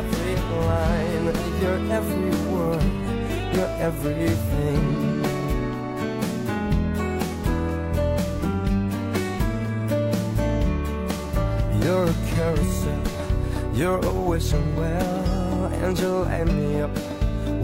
Every line, your every word, your everything. You're a carousel, you're always well, and you light me up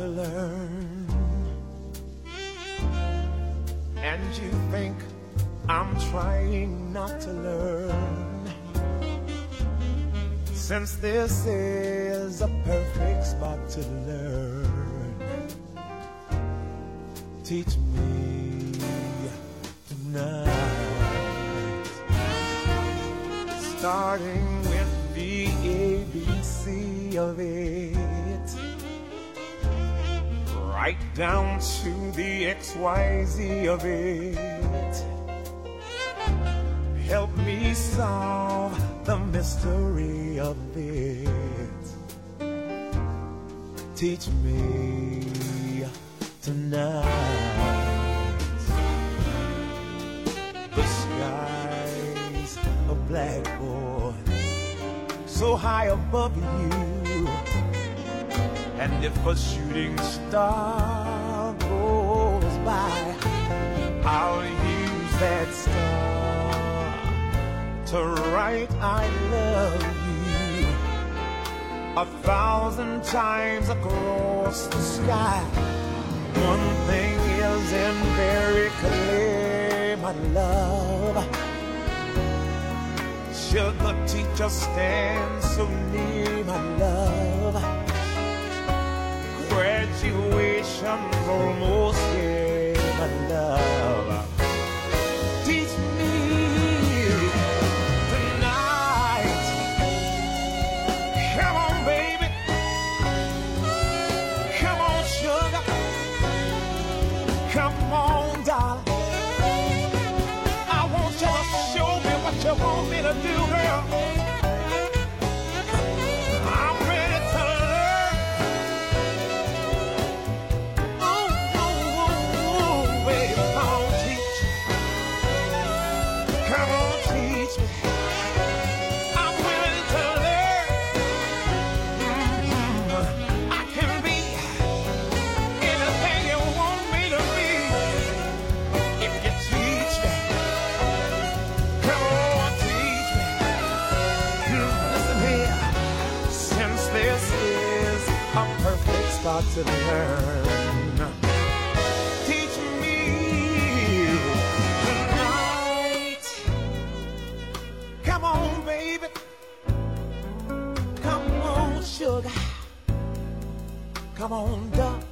To learn. And you think I'm trying not to learn. Since this is a perfect spot to learn, teach me down to the XYZ of it. Help me solve the mystery of it. Teach me tonight. The sky's a blackboard so high above you. And if a shooting star by, I'll use that star to write I love you a thousand times across the sky. One thing isn't very clear, my love. Should the teacher stand so near, my love? Graduation's almost here, my perfect to learn, teach me tonight. Come on, baby. Come on, sugar. Come on, darling.